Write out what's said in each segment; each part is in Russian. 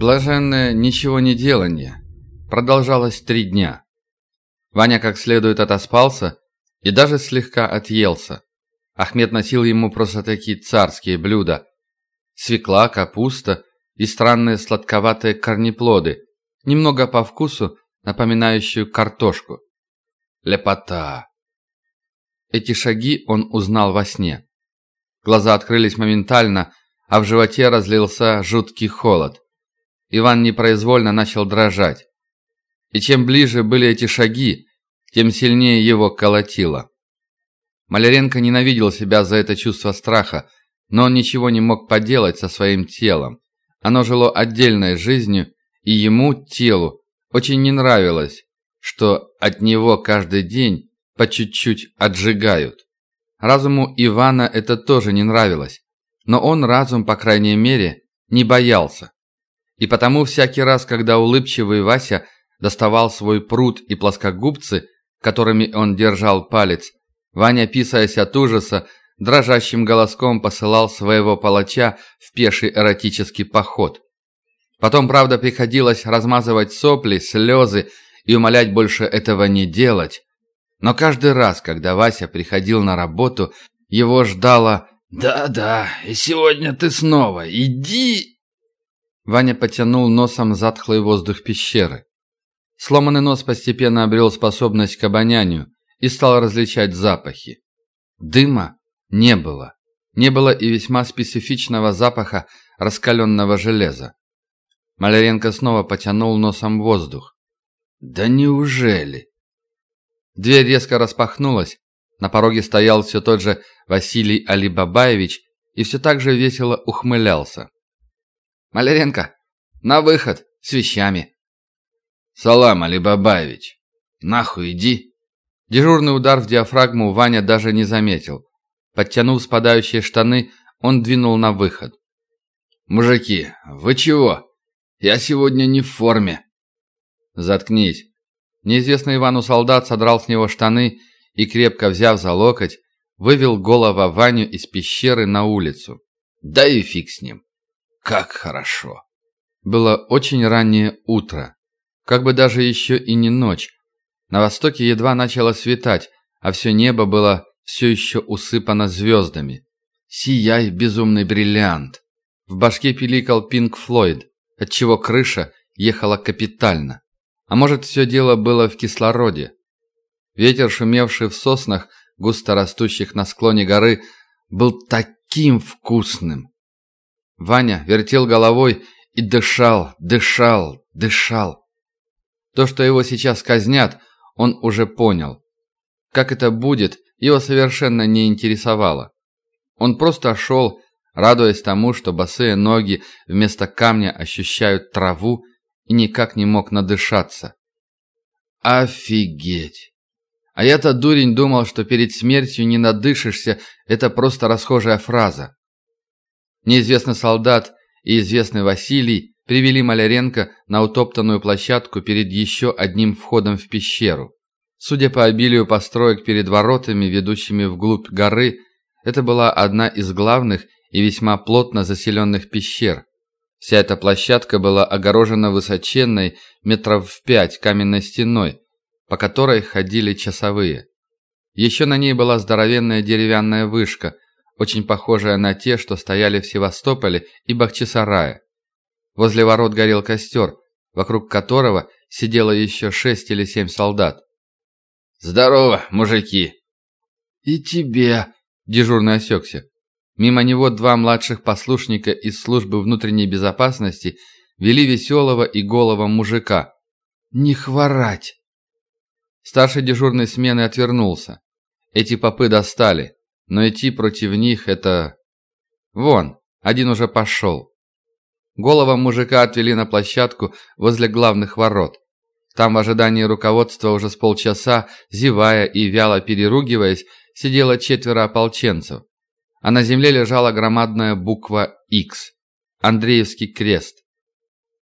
Блаженное ничего не делание продолжалось три дня. Ваня как следует отоспался и даже слегка отъелся. Ахмед носил ему просто такие царские блюда. Свекла, капуста и странные сладковатые корнеплоды, немного по вкусу напоминающую картошку. Лепота. Эти шаги он узнал во сне. Глаза открылись моментально, а в животе разлился жуткий холод. Иван непроизвольно начал дрожать. И чем ближе были эти шаги, тем сильнее его колотило. Маляренко ненавидел себя за это чувство страха, но он ничего не мог поделать со своим телом. Оно жило отдельной жизнью, и ему, телу, очень не нравилось, что от него каждый день по чуть-чуть отжигают. Разуму Ивана это тоже не нравилось, но он разум, по крайней мере, не боялся. И потому всякий раз, когда улыбчивый Вася доставал свой пруд и плоскогубцы, которыми он держал палец, Ваня, писаясь от ужаса, дрожащим голоском посылал своего палача в пеший эротический поход. Потом, правда, приходилось размазывать сопли, слезы и умолять больше этого не делать. Но каждый раз, когда Вася приходил на работу, его ждало «Да-да, и сегодня ты снова, иди!» Ваня потянул носом затхлый воздух пещеры. Сломанный нос постепенно обрел способность к обонянию и стал различать запахи. Дыма не было. Не было и весьма специфичного запаха раскаленного железа. Маляренко снова потянул носом воздух. «Да неужели?» Дверь резко распахнулась. На пороге стоял все тот же Василий Алибабаевич и все так же весело ухмылялся. «Маляренко, на выход, с вещами!» «Салам, Алибабаевич! Нахуй иди!» Дежурный удар в диафрагму Ваня даже не заметил. Подтянув спадающие штаны, он двинул на выход. «Мужики, вы чего? Я сегодня не в форме!» «Заткнись!» Неизвестный Ивану солдат содрал с него штаны и, крепко взяв за локоть, вывел голову Ваню из пещеры на улицу. Да и фиг с ним. Как хорошо. Было очень раннее утро. Как бы даже еще и не ночь. На востоке едва начало светать, а все небо было все еще усыпано звездами. «Сияй, безумный бриллиант!» В башке пиликал Пинк Флойд, отчего крыша ехала капитально. А может, все дело было в кислороде. Ветер, шумевший в соснах, густо растущих на склоне горы, был таким вкусным. Ваня вертел головой и дышал, дышал, дышал. То, что его сейчас казнят, он уже понял. Как это будет, его совершенно не интересовало. Он просто шел, радуясь тому, что босые ноги вместо камня ощущают траву и никак не мог надышаться. Офигеть! А я-то, дурень, думал, что перед смертью не надышишься, это просто расхожая фраза. Неизвестный солдат и известный Василий привели Маляренко на утоптанную площадку перед еще одним входом в пещеру. Судя по обилию построек перед воротами, ведущими вглубь горы, это была одна из главных и весьма плотно заселенных пещер. Вся эта площадка была огорожена высоченной метров в пять каменной стеной, по которой ходили часовые. Еще на ней была здоровенная деревянная вышка, очень похожая на те, что стояли в Севастополе и Бахчисарае. Возле ворот горел костер, вокруг которого сидело еще шесть или семь солдат. «Здорово, мужики!» «И тебе!» – дежурный осекся. Мимо него два младших послушника из службы внутренней безопасности вели веселого и голого мужика. «Не хворать!» Старший дежурный смены отвернулся. Эти попы достали, но идти против них это... Вон, один уже пошел. Голова мужика отвели на площадку возле главных ворот. Там в ожидании руководства уже с полчаса, зевая и вяло переругиваясь, сидело четверо ополченцев а на земле лежала громадная буква «Х» – Андреевский крест.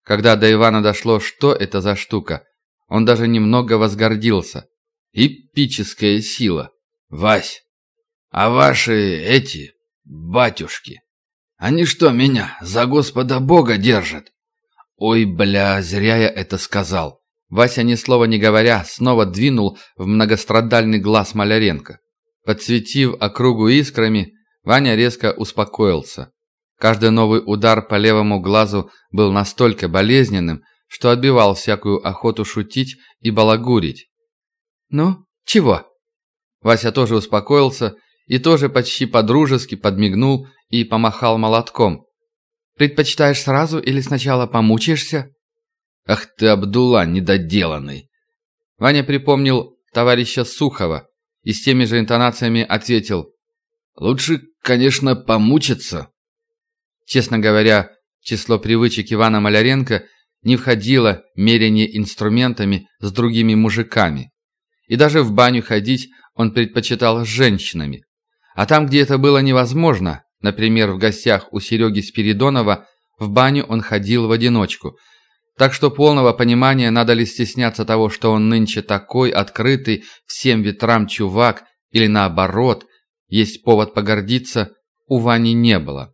Когда до Ивана дошло, что это за штука, он даже немного возгордился. Эпическая сила. «Вась, а ваши эти, батюшки, они что, меня за Господа Бога держат? «Ой, бля, зря я это сказал!» Вася, ни слова не говоря, снова двинул в многострадальный глаз Маляренко. Подсветив округу искрами, Ваня резко успокоился. Каждый новый удар по левому глазу был настолько болезненным, что отбивал всякую охоту шутить и балагурить. «Ну, чего?» Вася тоже успокоился и тоже почти подружески подмигнул и помахал молотком. «Предпочитаешь сразу или сначала помучаешься?» «Ах ты, Абдулла, недоделанный!» Ваня припомнил товарища Сухова и с теми же интонациями ответил. «Лучше, конечно, помучиться». Честно говоря, число привычек Ивана Маляренко не входило мерение инструментами с другими мужиками. И даже в баню ходить он предпочитал с женщинами. А там, где это было невозможно, например, в гостях у Сереги Спиридонова, в баню он ходил в одиночку. Так что полного понимания, надо ли стесняться того, что он нынче такой открытый всем ветрам чувак, или наоборот, есть повод погордиться, у Вани не было.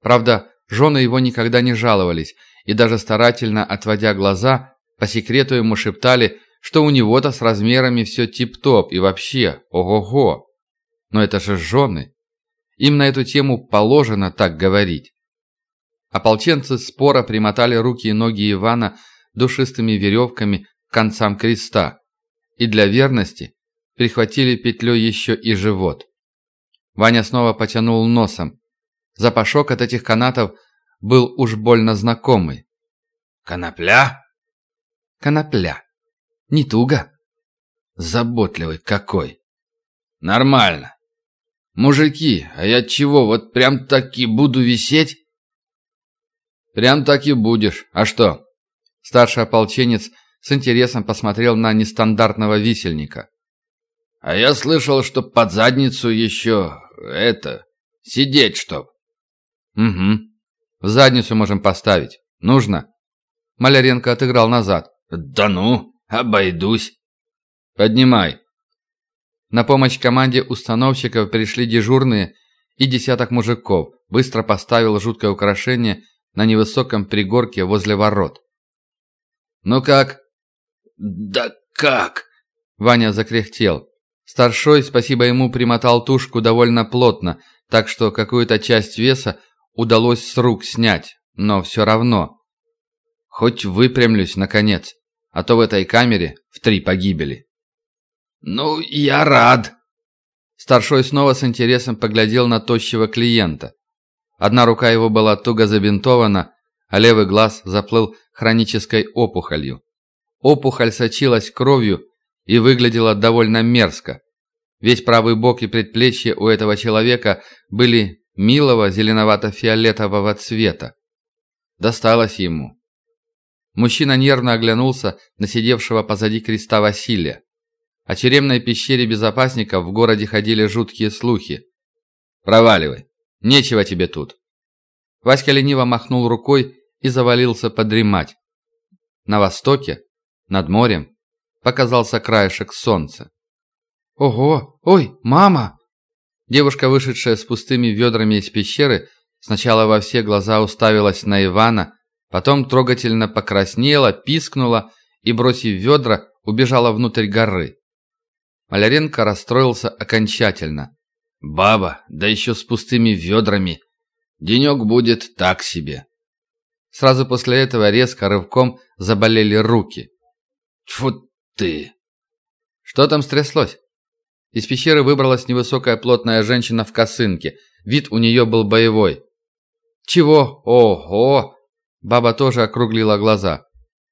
Правда, жены его никогда не жаловались, и даже старательно отводя глаза, по секрету ему шептали, что у него-то с размерами все тип-топ и вообще ого-го. Но это же жены. Им на эту тему положено так говорить. Ополченцы спора примотали руки и ноги Ивана душистыми веревками к концам креста и для верности прихватили петлей еще и живот. Ваня снова потянул носом. Запашок от этих канатов был уж больно знакомый. «Конопля?» «Конопля. Не туго?» «Заботливый какой!» «Нормально. Мужики, а я чего, вот прям таки буду висеть?» «Прям так и будешь. А что?» Старший ополченец с интересом посмотрел на нестандартного висельника. «А я слышал, что под задницу еще... это... сидеть чтоб». «Угу. В задницу можем поставить. Нужно?» Маляренко отыграл назад. «Да ну, обойдусь». «Поднимай». На помощь команде установщиков пришли дежурные и десяток мужиков. Быстро поставил жуткое украшение на невысоком пригорке возле ворот. «Ну как?» «Да как?» Ваня закряхтел. Старшой, спасибо ему, примотал тушку довольно плотно, так что какую-то часть веса удалось с рук снять, но все равно. Хоть выпрямлюсь, наконец, а то в этой камере в три погибели. «Ну, я рад!» Старшой снова с интересом поглядел на тощего клиента. Одна рука его была туго забинтована, а левый глаз заплыл хронической опухолью. Опухоль сочилась кровью и выглядела довольно мерзко. Весь правый бок и предплечье у этого человека были милого зеленовато-фиолетового цвета. Досталось ему. Мужчина нервно оглянулся на сидевшего позади креста Василия. О тюремной пещере безопасников в городе ходили жуткие слухи. «Проваливай!» Нечего тебе тут». Васька лениво махнул рукой и завалился подремать. На востоке, над морем, показался краешек солнца. «Ого! Ой, мама!» Девушка, вышедшая с пустыми ведрами из пещеры, сначала во все глаза уставилась на Ивана, потом трогательно покраснела, пискнула и, бросив ведра, убежала внутрь горы. Маляренко расстроился окончательно. Баба, да еще с пустыми ведрами. Денек будет так себе. Сразу после этого резко рывком заболели руки. Тьфу ты! Что там стряслось? Из пещеры выбралась невысокая плотная женщина в косынке. Вид у нее был боевой. «Чего? Ого!» Баба тоже округлила глаза.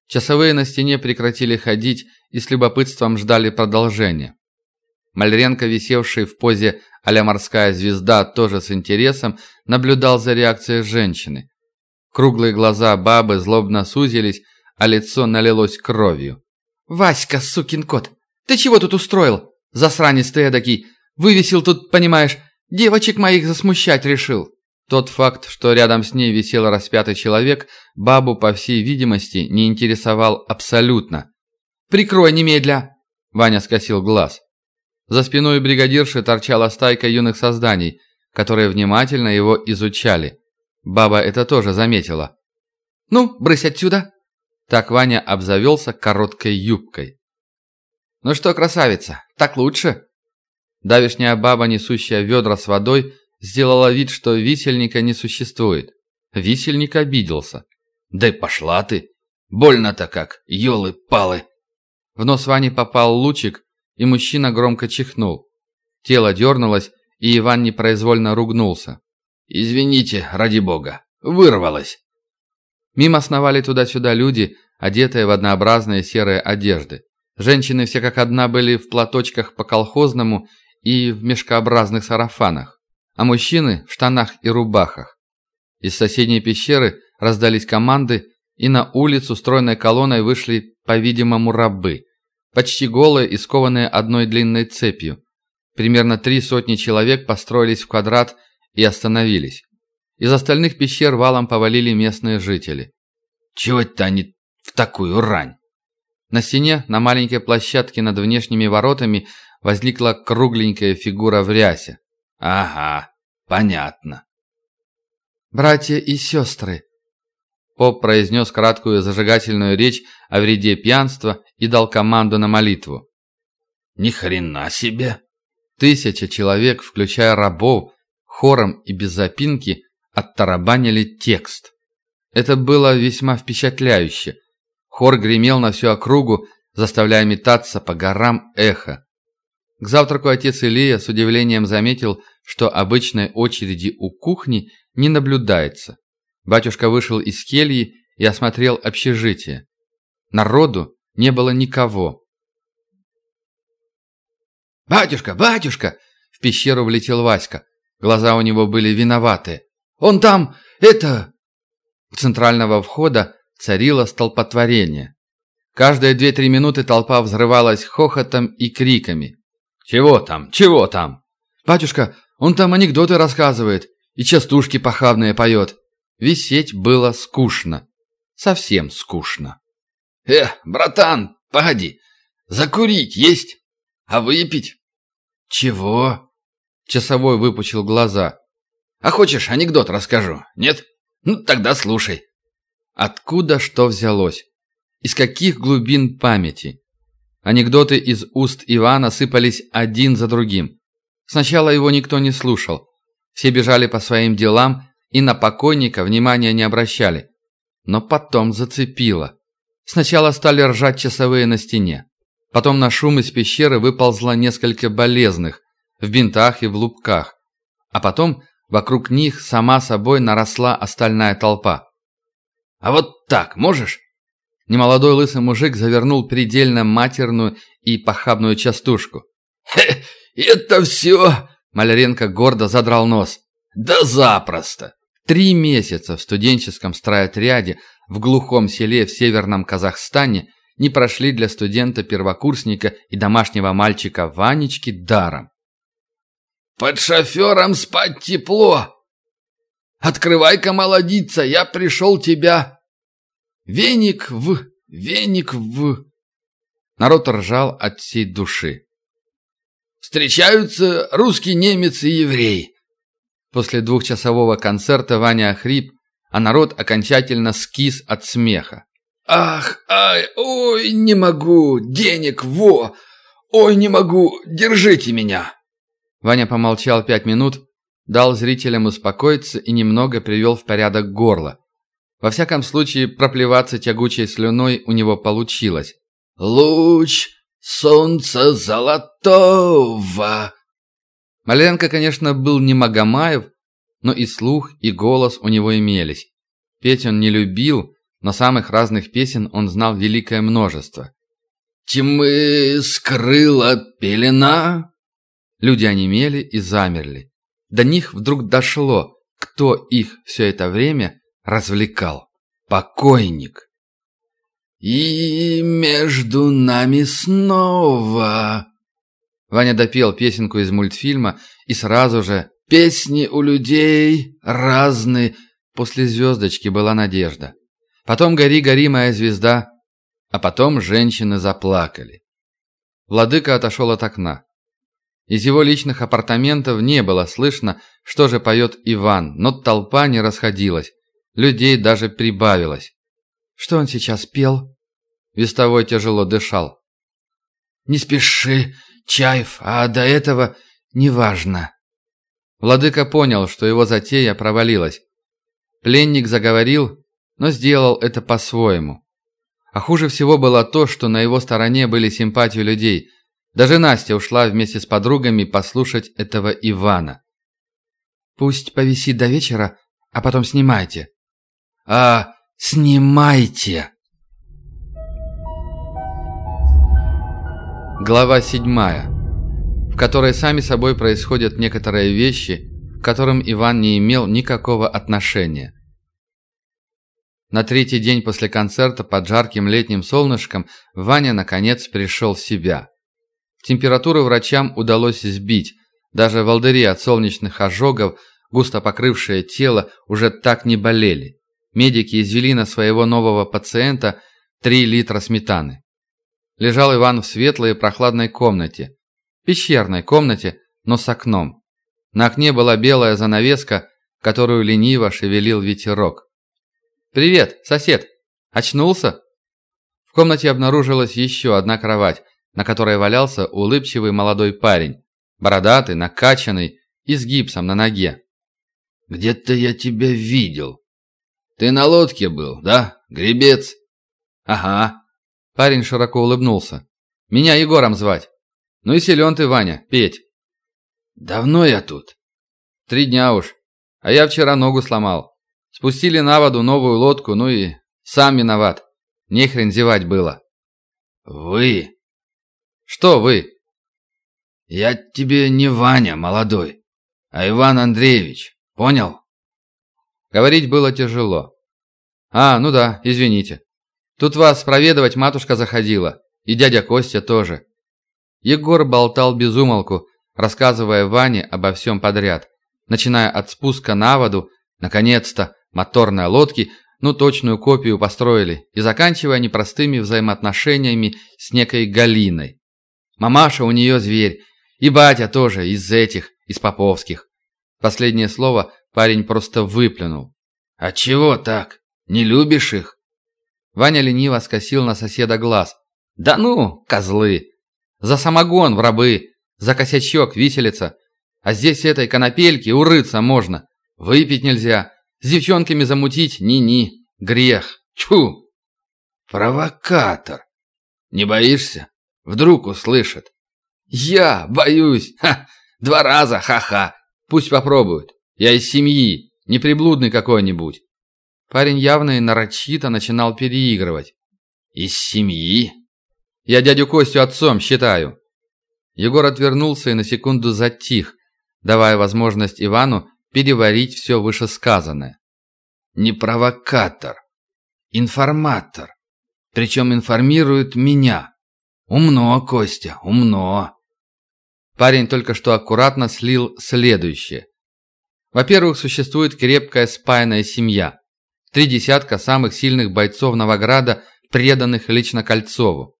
Часовые на стене прекратили ходить и с любопытством ждали продолжения. Мальренко, висевший в позе а морская звезда, тоже с интересом наблюдал за реакцией женщины. Круглые глаза бабы злобно сузились, а лицо налилось кровью. «Васька, сукин кот, ты чего тут устроил? Засранец ты эдакий. Вывесил тут, понимаешь, девочек моих засмущать решил». Тот факт, что рядом с ней висел распятый человек, бабу, по всей видимости, не интересовал абсолютно. «Прикрой немедля!» Ваня скосил глаз. За спиной бригадирши торчала стайка юных созданий, которые внимательно его изучали. Баба это тоже заметила. Ну, брысь отсюда!» Так Ваня обзавелся короткой юбкой. «Ну что, красавица, так лучше?» Давишняя баба, несущая ведра с водой, сделала вид, что висельника не существует. Висельник обиделся. «Да пошла ты! Больно-то как, елы-палы!» В нос Вани попал лучик, и мужчина громко чихнул. Тело дернулось, и Иван непроизвольно ругнулся. «Извините, ради бога, вырвалось!» Мимо сновали туда-сюда люди, одетые в однообразные серые одежды. Женщины все как одна были в платочках по-колхозному и в мешкообразных сарафанах, а мужчины в штанах и рубахах. Из соседней пещеры раздались команды, и на улицу стройной колонной вышли, по-видимому, рабы, почти голые и скованные одной длинной цепью. Примерно три сотни человек построились в квадрат и остановились. Из остальных пещер валом повалили местные жители. «Чего это они в такую рань?» На стене, на маленькой площадке над внешними воротами, возникла кругленькая фигура в рясе. «Ага, понятно». «Братья и сестры!» Поп произнес краткую зажигательную речь о вреде пьянства и дал команду на молитву. «Ни хрена себе!» Тысяча человек, включая рабов, хором и без запинки, оттарабанили текст. Это было весьма впечатляюще. Хор гремел на всю округу, заставляя метаться по горам эхо. К завтраку отец Илия с удивлением заметил, что обычной очереди у кухни не наблюдается. Батюшка вышел из кельи и осмотрел общежитие. Народу не было никого. «Батюшка, батюшка!» В пещеру влетел Васька. Глаза у него были виноватые. «Он там... это...» У центрального входа царило столпотворение. Каждые две-три минуты толпа взрывалась хохотом и криками. «Чего там? Чего там?» «Батюшка, он там анекдоты рассказывает и частушки похабные поет». Висеть было скучно. Совсем скучно. «Э, братан, погоди, закурить есть? А выпить?» «Чего?» Часовой выпучил глаза. «А хочешь, анекдот расскажу? Нет? Ну, тогда слушай». Откуда что взялось? Из каких глубин памяти? Анекдоты из уст Ивана сыпались один за другим. Сначала его никто не слушал. Все бежали по своим делам и на покойника внимания не обращали. Но потом зацепило. Сначала стали ржать часовые на стене. Потом на шум из пещеры выползло несколько болезных, в бинтах и в лупках. А потом вокруг них сама собой наросла остальная толпа. «А вот так можешь?» Немолодой лысый мужик завернул предельно матерную и похабную частушку. «Хе, это все!» Маляренко гордо задрал нос. «Да запросто!» Три месяца в студенческом стройотряде в глухом селе в северном Казахстане не прошли для студента-первокурсника и домашнего мальчика Ванечки даром. «Под шофером спать тепло! Открывай-ка, молодица, я пришел тебя Веник в... Веник в...» Народ ржал от всей души. «Встречаются русский, немец и еврей». После двухчасового концерта Ваня охрип, а народ окончательно скис от смеха. «Ах, ай, ой, не могу, денег, во! Ой, не могу, держите меня!» Ваня помолчал пять минут, дал зрителям успокоиться и немного привел в порядок горло. Во всяком случае, проплеваться тягучей слюной у него получилось. «Луч солнца золотого!» Маленко, конечно, был не Магомаев, но и слух, и голос у него имелись. Петь он не любил, но самых разных песен он знал великое множество. «Тьмы скрыла пелена!» Люди онемели и замерли. До них вдруг дошло, кто их все это время развлекал. Покойник. «И между нами снова...» Ваня допел песенку из мультфильма и сразу же «Песни у людей разные...» После звездочки была надежда. Потом «Гори, гори, моя звезда...» А потом женщины заплакали. Владыка отошел от окна. Из его личных апартаментов не было слышно, что же поет Иван, но толпа не расходилась. Людей даже прибавилось. Что он сейчас пел? Вестовой тяжело дышал. Не спеши, Чаев, а до этого неважно. Владыка понял, что его затея провалилась. Пленник заговорил, но сделал это по-своему. А хуже всего было то, что на его стороне были симпатии людей. Даже Настя ушла вместе с подругами послушать этого Ивана. «Пусть повисит до вечера, а потом снимайте». «А, снимайте!» Глава седьмая, которой сами собой происходят некоторые вещи, к которым Иван не имел никакого отношения. На третий день после концерта под жарким летним солнышком Ваня наконец пришел в себя. Температуру врачам удалось сбить, даже волдыри от солнечных ожогов, густо покрывшие тело, уже так не болели. Медики извели на своего нового пациента 3 литра сметаны. Лежал Иван в светлой и прохладной комнате. Пещерной комнате, но с окном. На окне была белая занавеска, которую лениво шевелил ветерок. «Привет, сосед! Очнулся?» В комнате обнаружилась еще одна кровать, на которой валялся улыбчивый молодой парень, бородатый, накачанный и с гипсом на ноге. «Где-то я тебя видел. Ты на лодке был, да, гребец?» «Ага». Парень широко улыбнулся. «Меня Егором звать. Ну и силен ты, Ваня, петь». «Давно я тут?» «Три дня уж. А я вчера ногу сломал. Спустили на воду новую лодку, ну и сам виноват. Нехрен зевать было. Вы? Что вы? Я тебе не Ваня молодой, а Иван Андреевич. Понял? Говорить было тяжело. А, ну да, извините. Тут вас проведывать матушка заходила, и дядя Костя тоже. Егор болтал без умолку, рассказывая Ване обо всем подряд, начиная от спуска на воду, наконец-то, моторной лодки, ну точную копию построили, и заканчивая непростыми взаимоотношениями с некой Галиной. Мамаша у нее зверь, и батя тоже из этих, из поповских. Последнее слово парень просто выплюнул. «А чего так? Не любишь их?» Ваня лениво скосил на соседа глаз. «Да ну, козлы! За самогон в рабы, за косячок виселица. А здесь этой конопельки урыться можно. Выпить нельзя, с девчонками замутить ни-ни. Грех. Чу! Провокатор. Не боишься? Вдруг услышат. Я боюсь. Ха! Два раза, ха-ха. Пусть попробуют. Я из семьи, не приблудный какой-нибудь. Парень явно и нарочито начинал переигрывать. Из семьи? Я дядю Костю отцом считаю. Егор отвернулся и на секунду затих, давая возможность Ивану переварить все вышесказанное. Не провокатор, информатор. Причем информирует меня. Умно, Костя, умно. Парень только что аккуратно слил следующее. Во-первых, существует крепкая спаянная семья. Три десятка самых сильных бойцов Новограда, преданных лично Кольцову.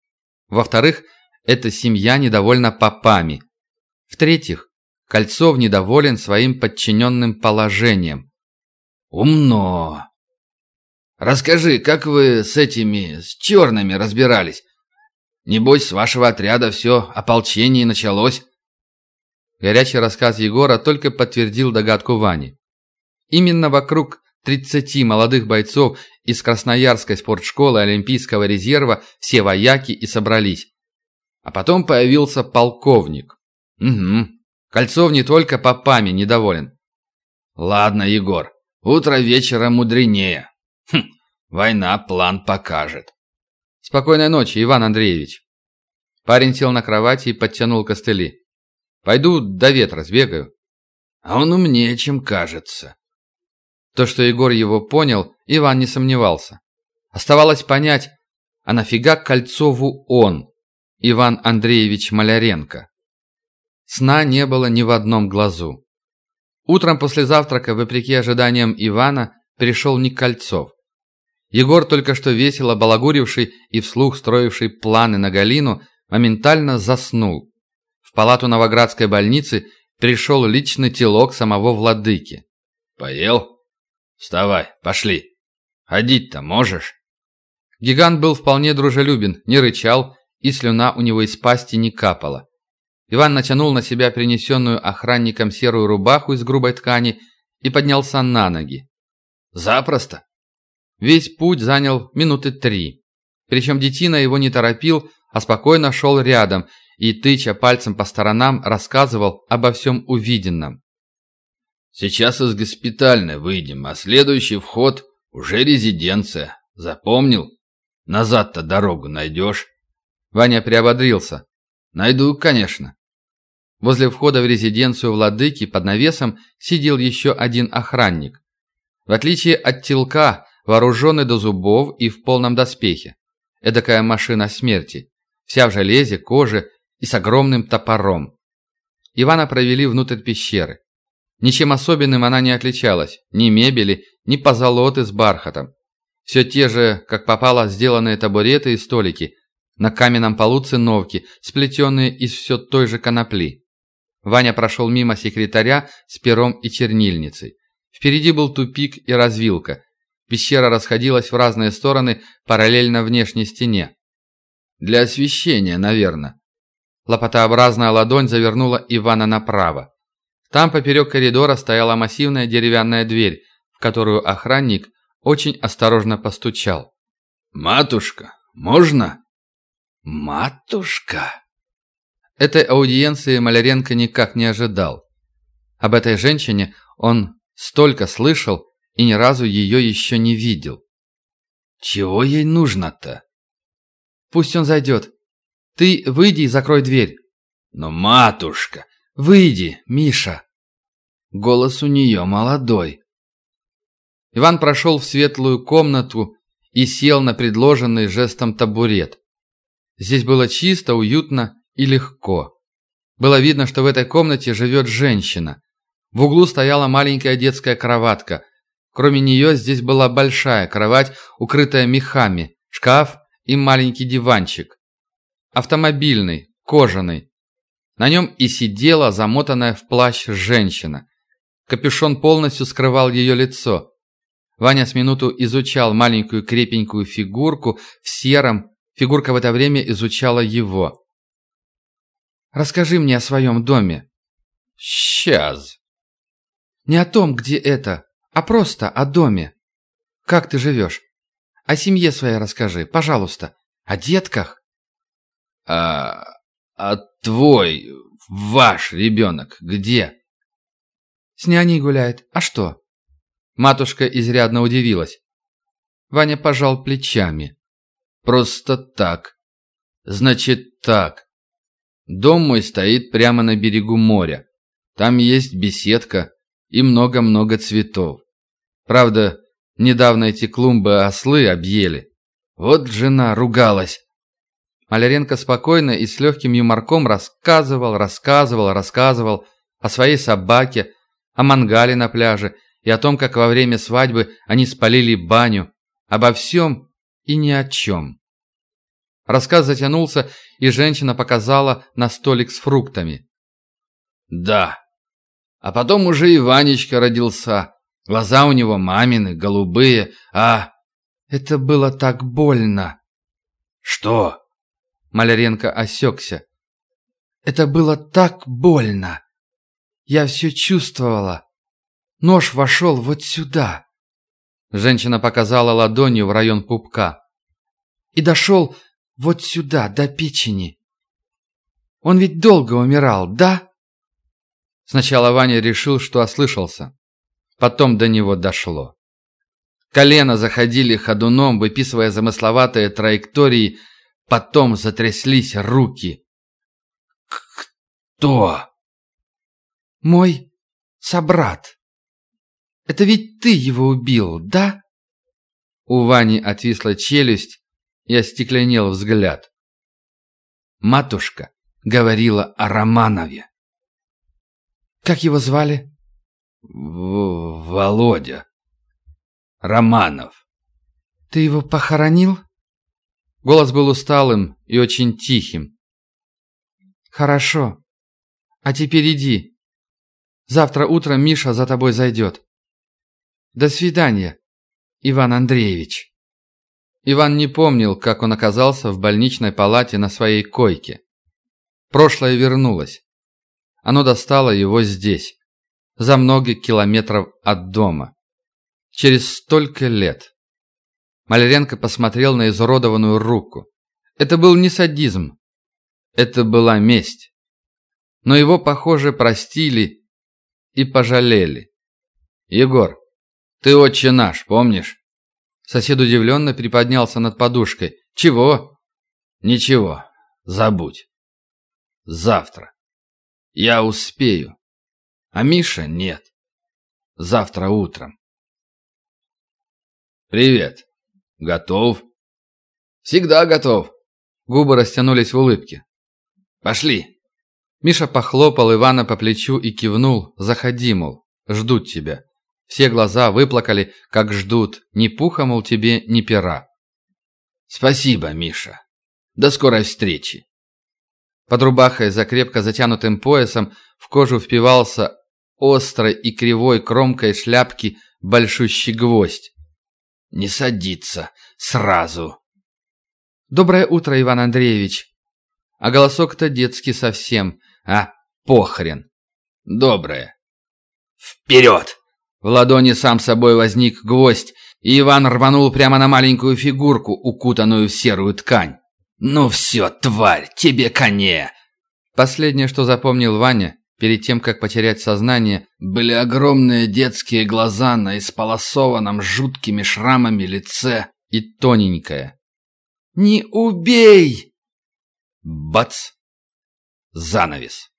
Во-вторых, эта семья недовольна попами. В-третьих, Кольцов недоволен своим подчиненным положением. Умно. Расскажи, как вы с этими, с черными разбирались? Небось, с вашего отряда все ополчение началось? Горячий рассказ Егора только подтвердил догадку Вани. Именно вокруг 30 молодых бойцов из Красноярской спортшколы Олимпийского резерва все вояки и собрались. А потом появился полковник. Угу, Кольцов не только попами недоволен. Ладно, Егор, утро вечера мудренее. Хм, война план покажет. Спокойной ночи, Иван Андреевич. Парень сел на кровати и подтянул костыли. Пойду до ветра сбегаю. А он умнее, чем кажется. То, что Егор его понял, Иван не сомневался. Оставалось понять, а нафига Кольцову он, Иван Андреевич Маляренко? Сна не было ни в одном глазу. Утром после завтрака, вопреки ожиданиям Ивана, пришел не Кольцов. Егор, только что весело балагуривший и вслух строивший планы на Галину, моментально заснул. В палату Новоградской больницы пришел личный телок самого владыки. «Поел? Вставай, пошли. Ходить-то можешь?» Гигант был вполне дружелюбен, не рычал, и слюна у него из пасти не капала. Иван натянул на себя принесенную охранником серую рубаху из грубой ткани и поднялся на ноги. Запросто. Весь путь занял минуты три. Причем детина его не торопил, а спокойно шел рядом и, тыча пальцем по сторонам, рассказывал обо всем увиденном. «Сейчас из госпитальной выйдем, а следующий вход уже резиденция. Запомнил? Назад-то дорогу найдешь?» Ваня приободрился. «Найду, конечно». Возле входа в резиденцию владыки под навесом сидел еще один охранник. В отличие от телка, вооруженный до зубов и в полном доспехе. Эдакая машина смерти. Вся в железе, коже и с огромным топором. Ивана провели внутрь пещеры. Ничем особенным она не отличалась. Ни мебели, ни позолоты с бархатом. Все те же, как попало, сделанные табуреты и столики. На каменном полу циновки, сплетенные из все той же конопли. Ваня прошел мимо секретаря с пером и чернильницей. Впереди был тупик и развилка. Пещера расходилась в разные стороны параллельно внешней стене. «Для освещения, наверное». Лопатообразная ладонь завернула Ивана направо. Там поперек коридора стояла массивная деревянная дверь, в которую охранник очень осторожно постучал. «Матушка, можно?» «Матушка?» Этой аудиенции Маляренко никак не ожидал. Об этой женщине он столько слышал и ни разу ее еще не видел. «Чего ей нужно-то?» «Пусть он зайдет. Ты выйди и закрой дверь». «Но, матушка, выйди, Миша!» Голос у нее молодой. Иван прошел в светлую комнату и сел на предложенный жестом табурет. Здесь было чисто, уютно и легко. Было видно, что в этой комнате живет женщина. В углу стояла маленькая детская кроватка. Кроме нее здесь была большая кровать, укрытая мехами, шкаф и маленький диванчик. Автомобильный, кожаный. На нем и сидела замотанная в плащ женщина. Капюшон полностью скрывал ее лицо. Ваня с минуту изучал маленькую крепенькую фигурку в сером. Фигурка в это время изучала его. Расскажи мне о своем доме». «Сейчас». «Не о том, где это, а просто о доме. Как ты живешь? О семье своей расскажи, пожалуйста. О детках». «А... а твой, ваш ребенок где?» «С няней гуляет. А что?» Матушка изрядно удивилась. Ваня пожал плечами. «Просто так. Значит так. Дом мой стоит прямо на берегу моря. Там есть беседка и много-много цветов. Правда, недавно эти клумбы ослы объели. Вот жена ругалась. Маляренко спокойно и с легким юморком рассказывал, рассказывал, рассказывал о своей собаке, о мангале на пляже и о том, как во время свадьбы они спалили баню, обо всем и ни о чем. Рассказ затянулся, и женщина показала на столик с фруктами. «Да. А потом уже и Ванечка родился. Глаза у него мамины, голубые, а...» «Это было так больно». «Что?» Маляренко осекся. «Это было так больно. Я все чувствовала. Нож вошел вот сюда». Женщина показала ладонью в район пупка. «И дошел вот сюда, до печени. Он ведь долго умирал, да? Сначала Ваня решил, что ослышался. Потом до него дошло. Колено заходили ходуном, выписывая замысловатые траектории, потом затряслись руки. «Кто?» «Мой собрат. Это ведь ты его убил, да?» У Вани отвисла челюсть, и остекленел взгляд. Матушка говорила о Романове. «Как его звали?» В «Володя. Романов». «Ты его похоронил?» Голос был усталым и очень тихим. «Хорошо. А теперь иди. Завтра утром Миша за тобой зайдет. До свидания, Иван Андреевич». Иван не помнил, как он оказался в больничной палате на своей койке. Прошлое вернулось. Оно достало его здесь, за много километров от дома. Через столько лет. Маляренко посмотрел на изуродованную руку. Это был не садизм. Это была месть. Но его, похоже, простили и пожалели. «Егор, ты отче наш, помнишь?» Сосед удивленно приподнялся над подушкой. «Чего?» «Ничего, забудь. Завтра. Я успею. А Миша нет. Завтра утром. «Привет. Готов?» «Всегда готов». Губы растянулись в улыбке. «Пошли». Миша похлопал Ивана по плечу и кивнул. «Заходи, мол. Ждут тебя». Все глаза выплакали, как ждут. Ни пуха, мол, тебе, ни пера. «Спасибо, Миша. До скорой встречи». Под рубахой за крепко затянутым поясом в кожу впивался острой и кривой кромкой шляпки большущий гвоздь. «Не садиться. Сразу». «Доброе утро, Иван Андреевич». А голосок-то детский совсем. А, похрен. «Доброе». «Вперед!» В ладони сам собой возник гвоздь, и Иван рванул прямо на маленькую фигурку, укутанную в серую ткань. «Ну все, тварь, тебе коне!» Последнее, что запомнил Ваня, перед тем, как потерять сознание, были огромные детские глаза на исполосованном жуткими шрамами лице и тоненькое. «Не убей!» Бац! Занавес.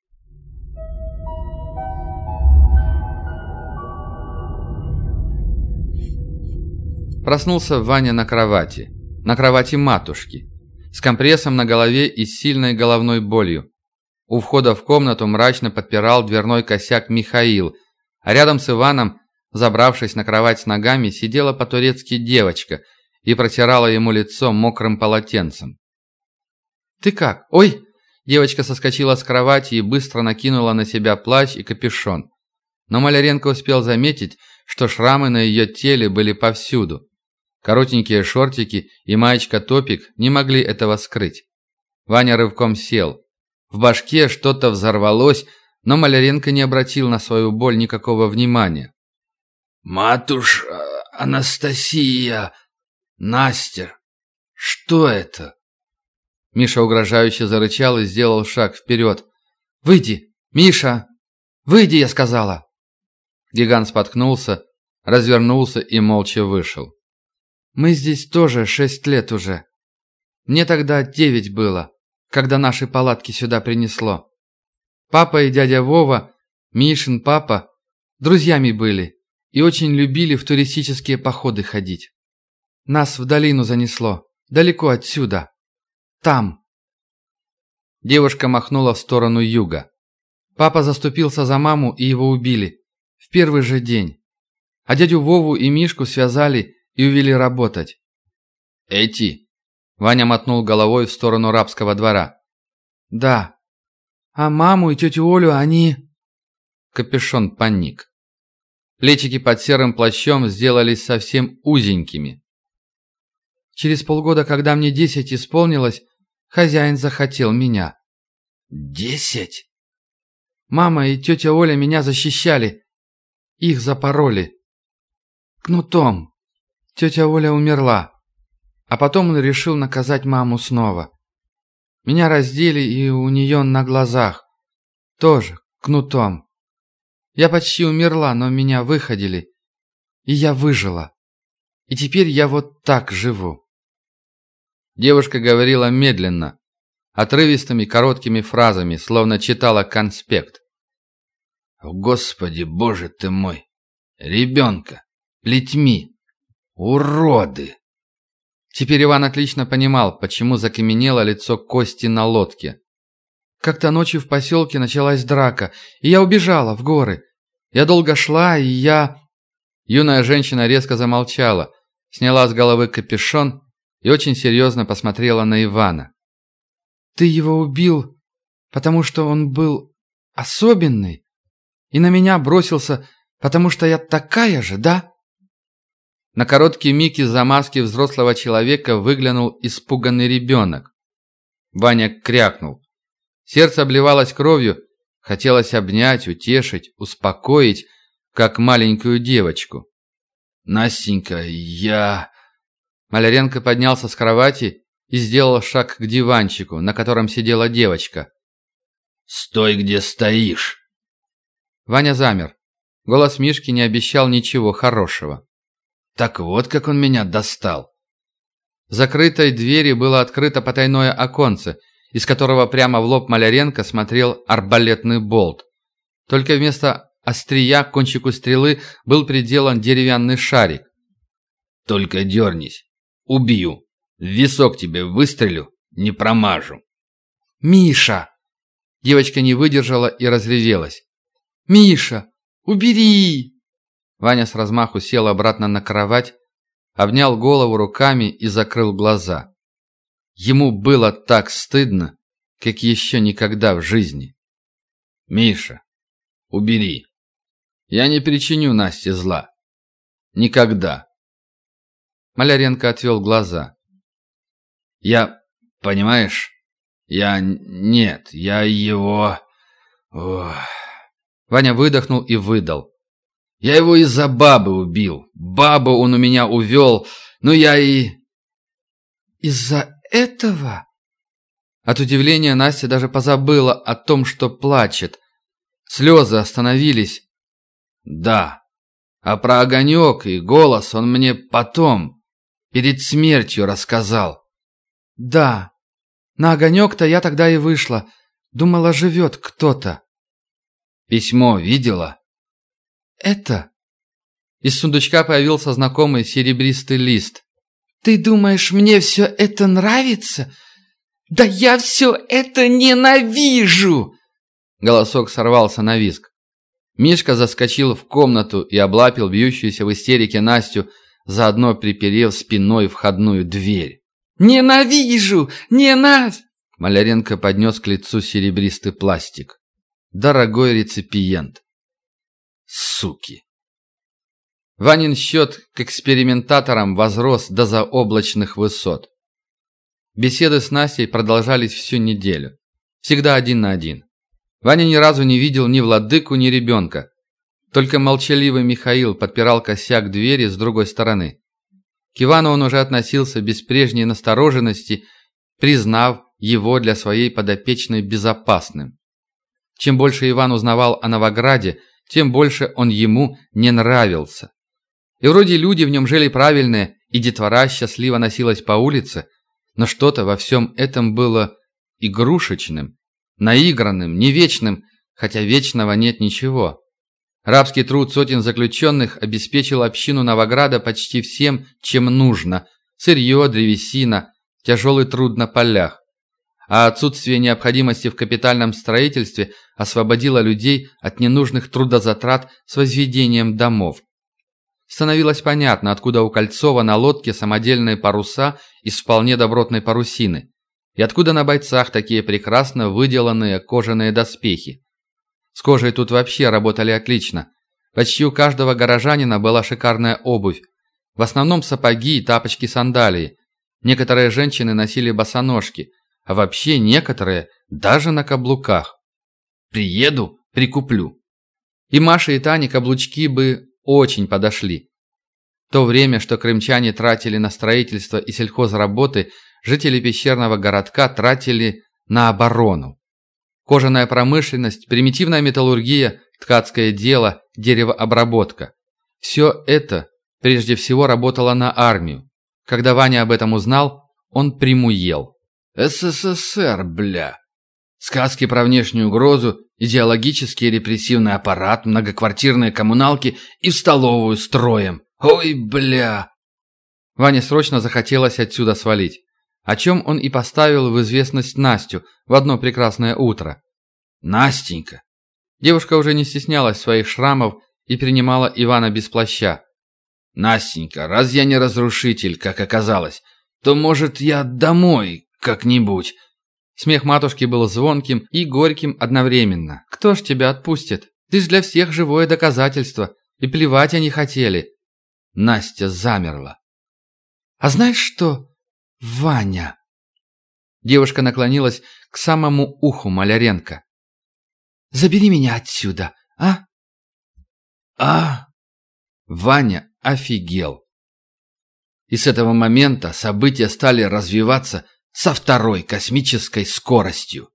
Проснулся Ваня на кровати. На кровати матушки. С компрессом на голове и сильной головной болью. У входа в комнату мрачно подпирал дверной косяк Михаил, а рядом с Иваном, забравшись на кровать с ногами, сидела по-турецки девочка и протирала ему лицо мокрым полотенцем. «Ты как? Ой!» Девочка соскочила с кровати и быстро накинула на себя плащ и капюшон. Но Маляренко успел заметить, что шрамы на ее теле были повсюду. Коротенькие шортики и маечка-топик не могли этого скрыть. Ваня рывком сел. В башке что-то взорвалось, но Маляренко не обратил на свою боль никакого внимания. «Матуш... Анастасия... Настя... Что это?» Миша угрожающе зарычал и сделал шаг вперед. «Выйди! Миша! Выйди, я сказала!» Гигант споткнулся, развернулся и молча вышел. Мы здесь тоже шесть лет уже. Мне тогда девять было, когда наши палатки сюда принесло. Папа и дядя Вова, Мишин папа, друзьями были и очень любили в туристические походы ходить. Нас в долину занесло, далеко отсюда. Там. Девушка махнула в сторону юга. Папа заступился за маму, и его убили. В первый же день. А дядю Вову и Мишку связали и увели работать. «Эти?» Ваня мотнул головой в сторону рабского двора. «Да. А маму и тетю Олю они...» Капюшон паник. Плечики под серым плащом сделались совсем узенькими. Через полгода, когда мне десять исполнилось, хозяин захотел меня. «Десять?» Мама и тетя Оля меня защищали. Их запороли. Кнутом. Тетя Оля умерла. А потом он решил наказать маму снова. Меня раздели и у нее на глазах. Тоже, кнутом. Я почти умерла, но меня выходили. И я выжила. И теперь я вот так живу. Девушка говорила медленно, отрывистыми короткими фразами, словно читала конспект. «Господи, боже ты мой! Ребенка! Плетьми! Уроды! Теперь Иван отлично понимал, почему закаменело лицо Кости на лодке. Как-то ночью в поселке началась драка, и я убежала в горы. Я долго шла, и я... Юная женщина резко замолчала, сняла с головы капюшон и очень серьезно посмотрела на Ивана. «Ты его убил, потому что он был особенный? И на меня бросился, потому что я такая же, да?» На короткий миг из-за маски взрослого человека выглянул испуганный ребенок. Ваня крякнул. Сердце обливалось кровью, хотелось обнять, утешить, успокоить, как маленькую девочку. «Настенька, я...» Маляренко поднялся с кровати и сделал шаг к диванчику, на котором сидела девочка. «Стой, где стоишь!» Ваня замер. Голос Мишки не обещал ничего хорошего. «Так вот, как он меня достал!» Закрытой двери было открыто потайное оконце, из которого прямо в лоб Маляренко смотрел арбалетный болт. Только вместо острия к кончику стрелы был приделан деревянный шарик. «Только дернись, убью!» В висок тебе выстрелю, не промажу. Миша! Девочка не выдержала и разревелась. Миша, убери! Ваня с размаху сел обратно на кровать, обнял голову руками и закрыл глаза. Ему было так стыдно, как еще никогда в жизни. «Миша, убери. Я не причиню Насте зла. Никогда». Маляренко отвел глаза. Я... понимаешь? Я... нет, я его... Ох. Ваня выдохнул и выдал. Я его из-за бабы убил. Бабу он у меня увел. Ну я и... Из-за этого? От удивления Настя даже позабыла о том, что плачет. Слезы остановились. Да. А про огонек и голос он мне потом, перед смертью рассказал. «Да. На огонек-то я тогда и вышла. Думала, живет кто-то». «Письмо видела?» «Это?» Из сундучка появился знакомый серебристый лист. «Ты думаешь, мне все это нравится? Да я все это ненавижу!» Голосок сорвался на виск. Мишка заскочил в комнату и облапил бьющуюся в истерике Настю, заодно приперев спиной входную дверь. «Ненавижу! Ненав...» Маляренко поднес к лицу серебристый пластик. «Дорогой реципиент!» «Суки!» Ванин счет к экспериментаторам возрос до заоблачных высот. Беседы с Настей продолжались всю неделю. Всегда один на один. Ваня ни разу не видел ни владыку, ни ребенка. Только молчаливый Михаил подпирал косяк двери с другой стороны. К Ивану он уже относился без прежней настороженности, признав его для своей подопечной безопасным. Чем больше Иван узнавал о Новограде, тем больше он ему не нравился. И вроде люди в нем жили правильные, и детвора счастливо носилась по улице, но что-то во всем этом было игрушечным, наигранным, не вечным, хотя вечного нет ничего. Рабский труд сотен заключенных обеспечил общину Новограда почти всем, чем нужно – сырье, древесина, тяжелый труд на полях. А отсутствие необходимости в капитальном строительстве освободило людей от ненужных трудозатрат с возведением домов. Становилось понятно, откуда у Кольцова на лодке самодельные паруса из вполне добротной парусины, и откуда на бойцах такие прекрасно выделанные кожаные доспехи. С кожей тут вообще работали отлично. Почти у каждого горожанина была шикарная обувь. В основном сапоги и тапочки-сандалии. Некоторые женщины носили босоножки, а вообще некоторые даже на каблуках. Приеду, прикуплю. И Маше и Тане каблучки бы очень подошли. То время, что крымчане тратили на строительство и сельхозработы, жители пещерного городка тратили на оборону. Кожаная промышленность, примитивная металлургия, ткацкое дело, деревообработка. Все это прежде всего работало на армию. Когда Ваня об этом узнал, он примуел. СССР, бля. Сказки про внешнюю угрозу, идеологический репрессивный аппарат, многоквартирные коммуналки и в столовую строем. Ой, бля. Ване срочно захотелось отсюда свалить о чем он и поставил в известность Настю в одно прекрасное утро. «Настенька!» Девушка уже не стеснялась своих шрамов и принимала Ивана без плаща. «Настенька, раз я не разрушитель, как оказалось, то, может, я домой как-нибудь?» Смех матушки был звонким и горьким одновременно. «Кто ж тебя отпустит? Ты ж для всех живое доказательство, и плевать они хотели». Настя замерла. «А знаешь что, Ваня?» Девушка наклонилась к самому уху Маляренко. «Забери меня отсюда, а?» «А?» Ваня офигел. И с этого момента события стали развиваться со второй космической скоростью.